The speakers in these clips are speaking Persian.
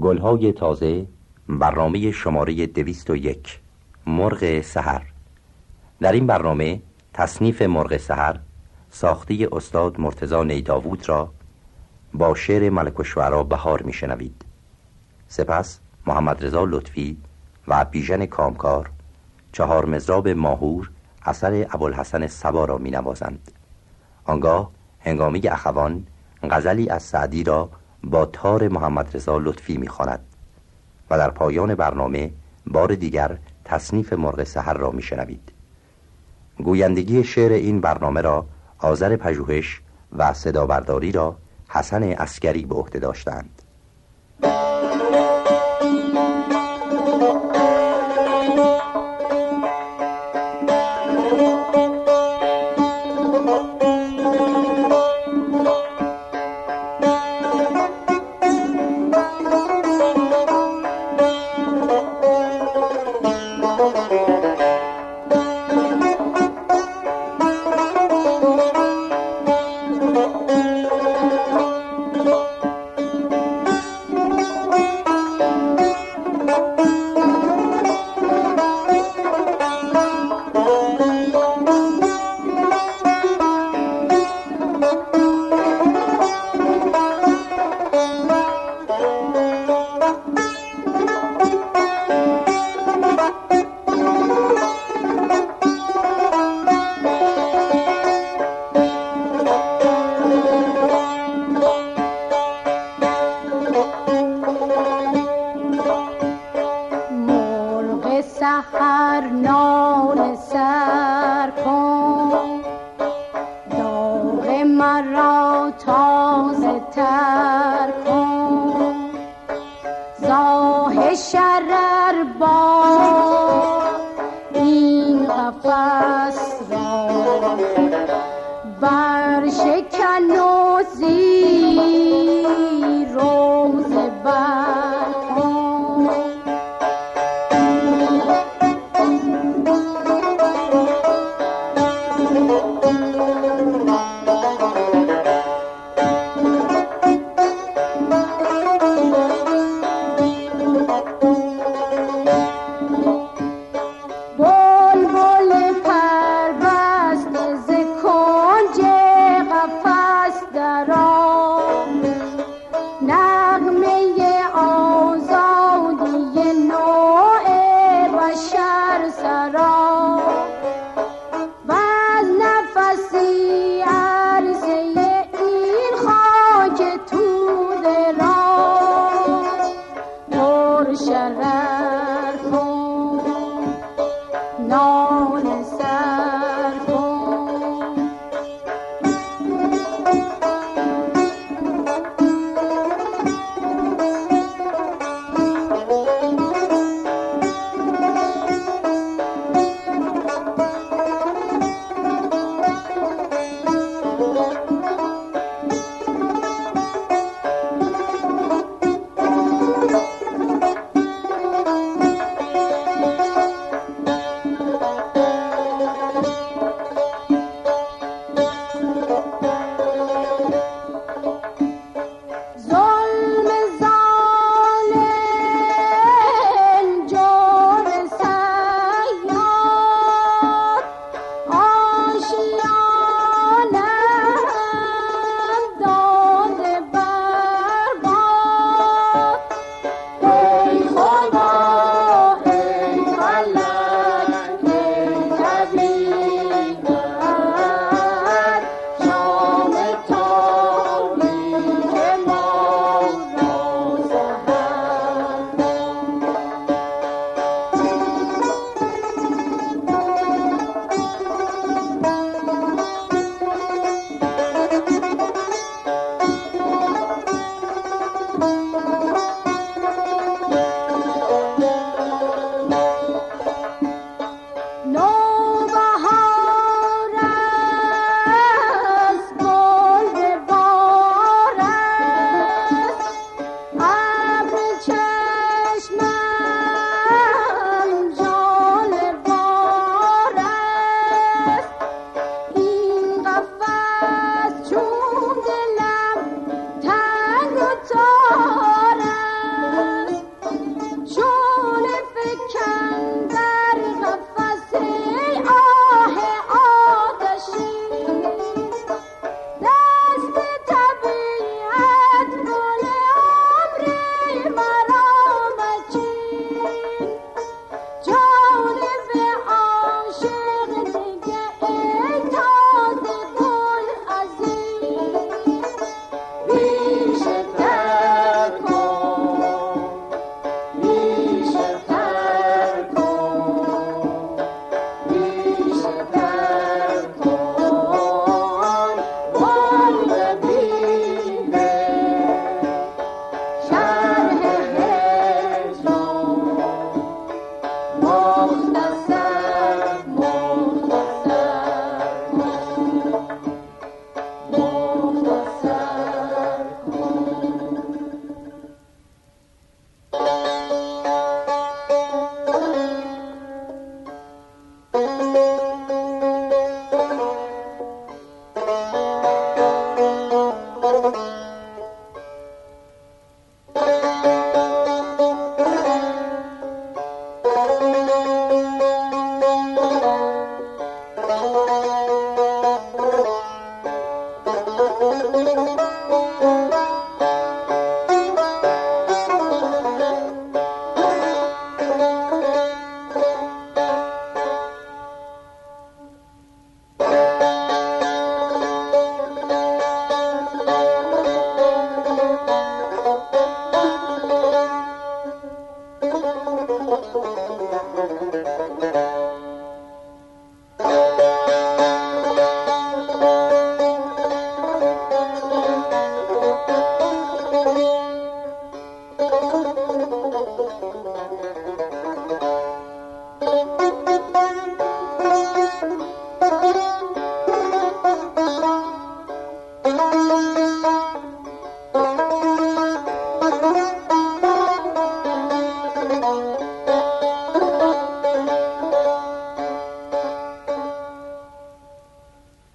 گلهای تازه برنامه شماره دویست و یک مرغ سحر در این برنامه تصنیف مرغ سحر ساخته استاد مرتزا نیداوود را با شعر ملک و بهار میشنوید سپس محمد رضا لطفی و بیژن کامکار چهار مزراب ماهور اثر ابوالحسن سبا را می نوازند. آنگاه هنگامی اخوان غزلی از سعدی را با تار محمد رضا لطفی می‌خواند و در پایان برنامه بار دیگر تصنیف مرغ سحر را میشنوید. گویندگی شعر این برنامه را آذر پژوهش و صدا برداری را حسن اسکری به عهده داشتند.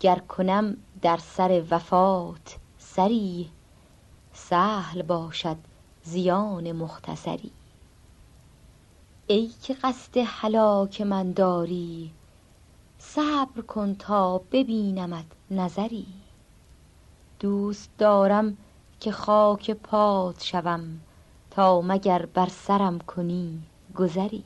گر کنم در سر وفات سری سهل باشد زیان مختصری. ای که قصد هلاک من داری صبر کن تا ببینمت نظری. دوست دارم که خاک پات شوم تا مگر بر سرم کنی گذری.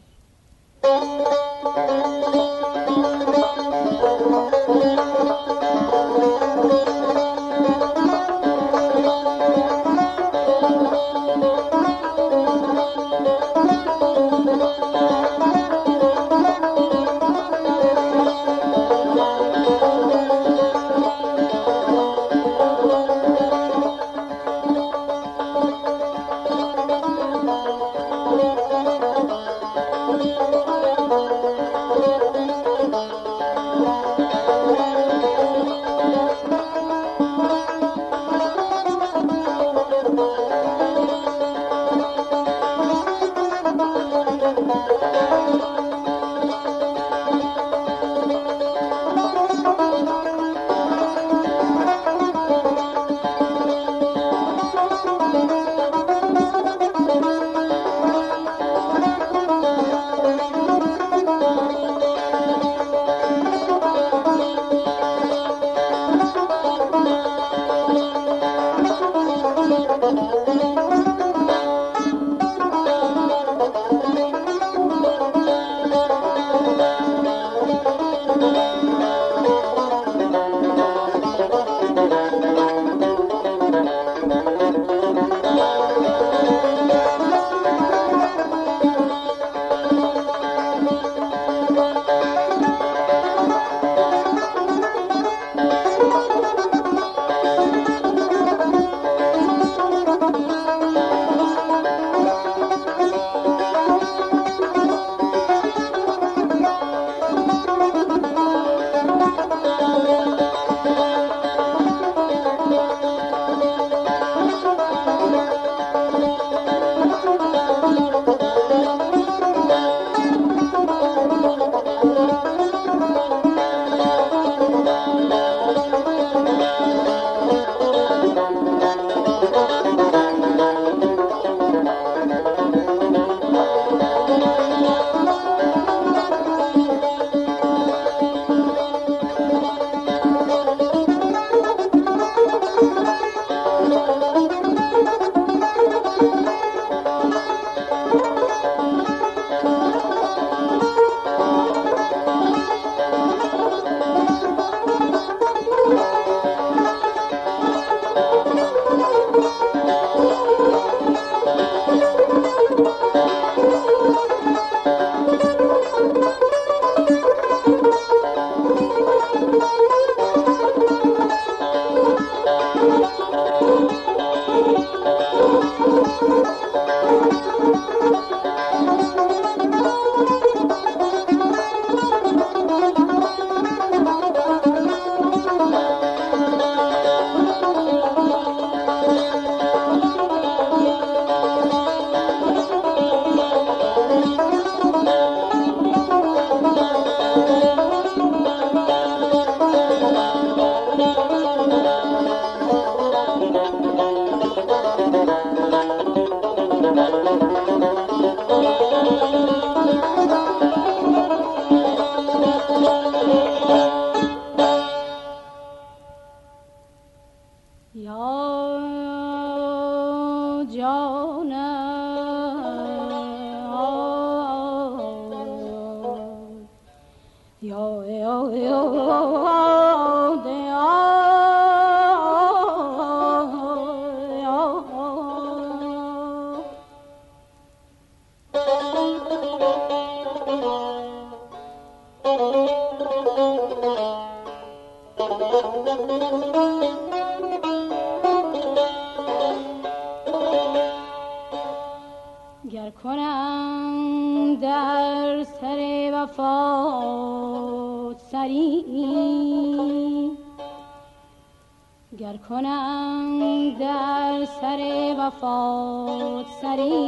کنم در سر وفات سری.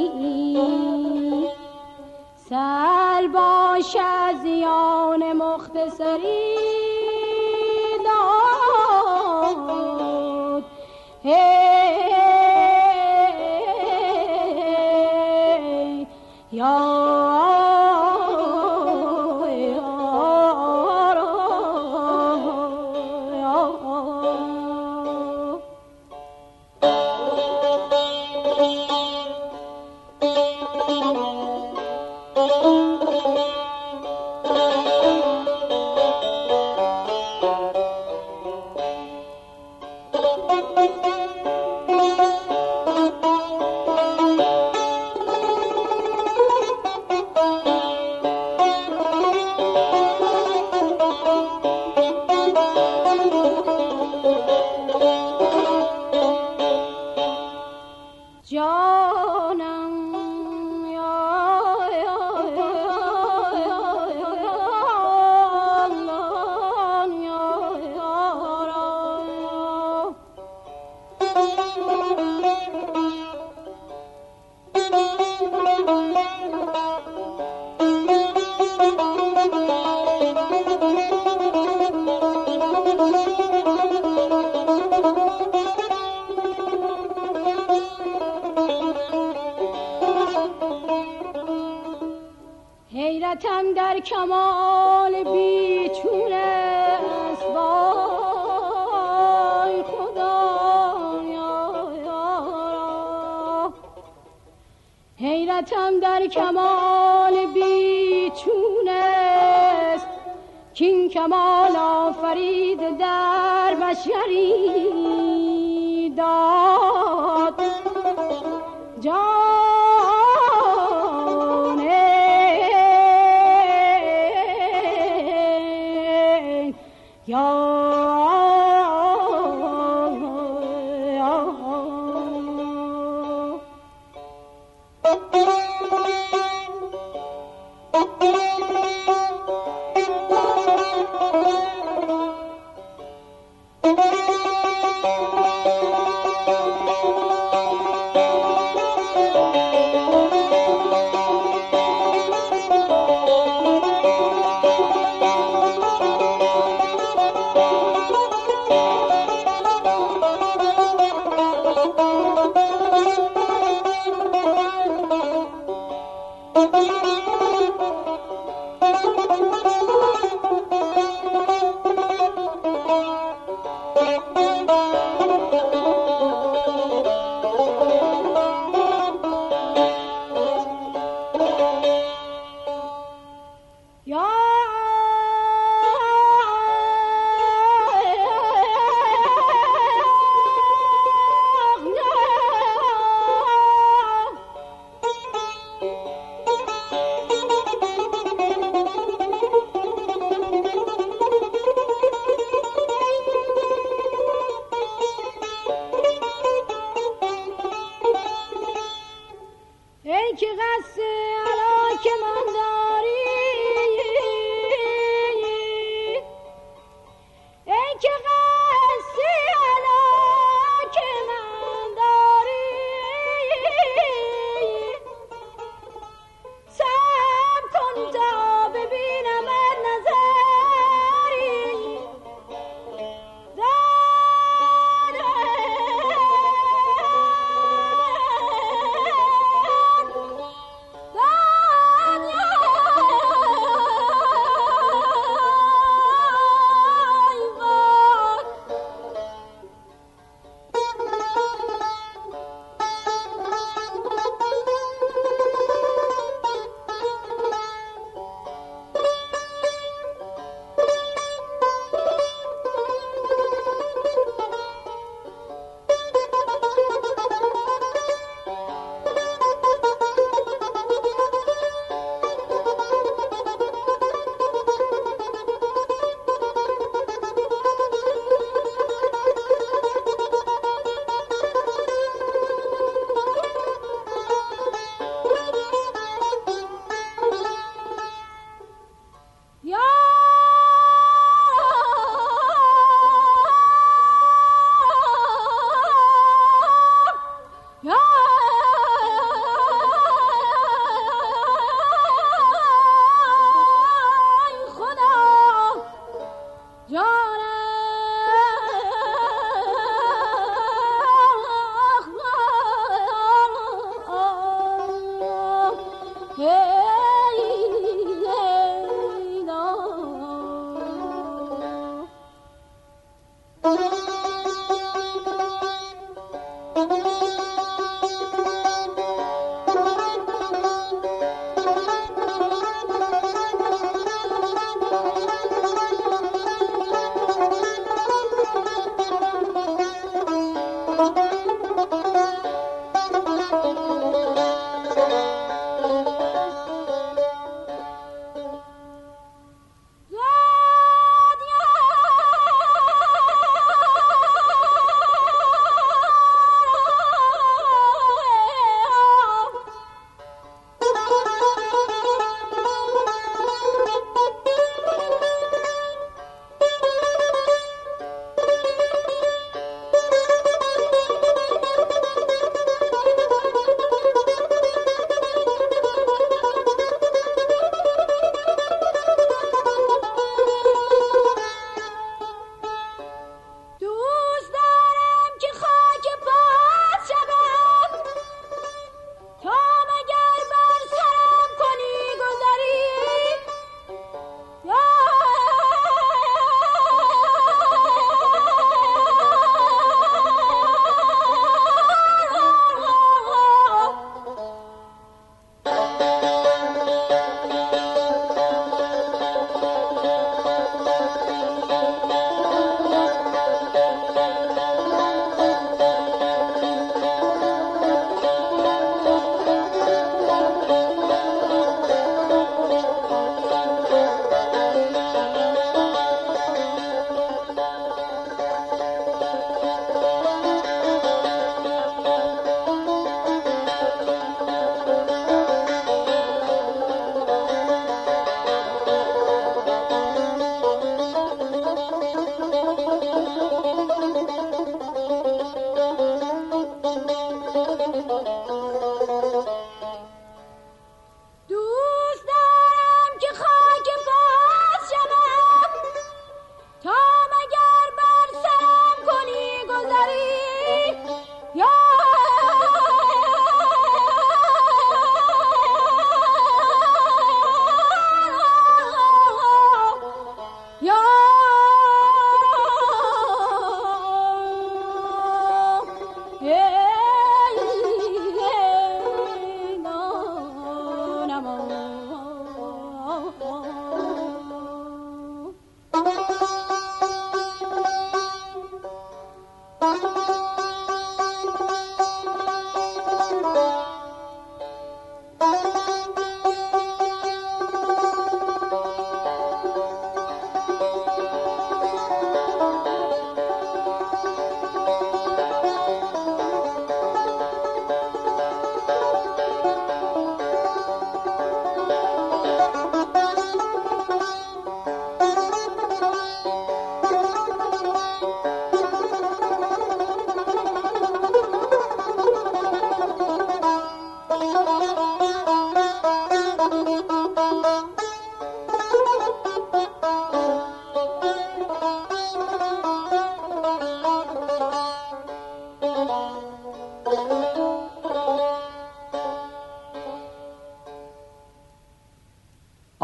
Oh.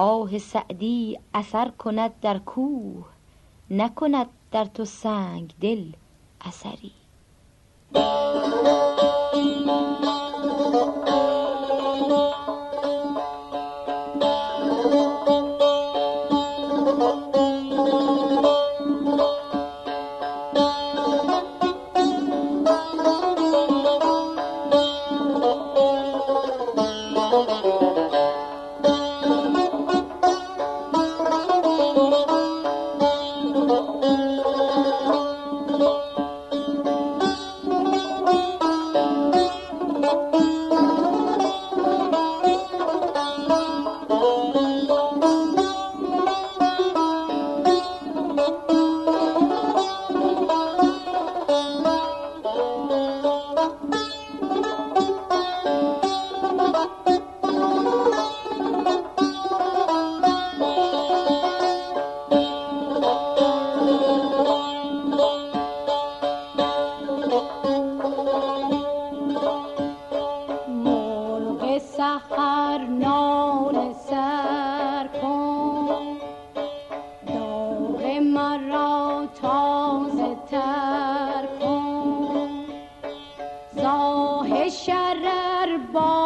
آه سعدی اثر کند در کوه نکند در تو سنگ دل اثری. زاه شرر با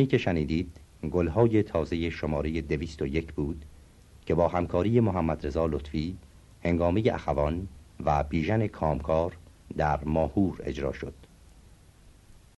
برنامه‌ای که شنیدید گلهای تازه شماره دویست و یک بود که با همکاری محمد رضا لطفی هنگامه اخوان و بیژن کامکار در ماهور اجرا شد.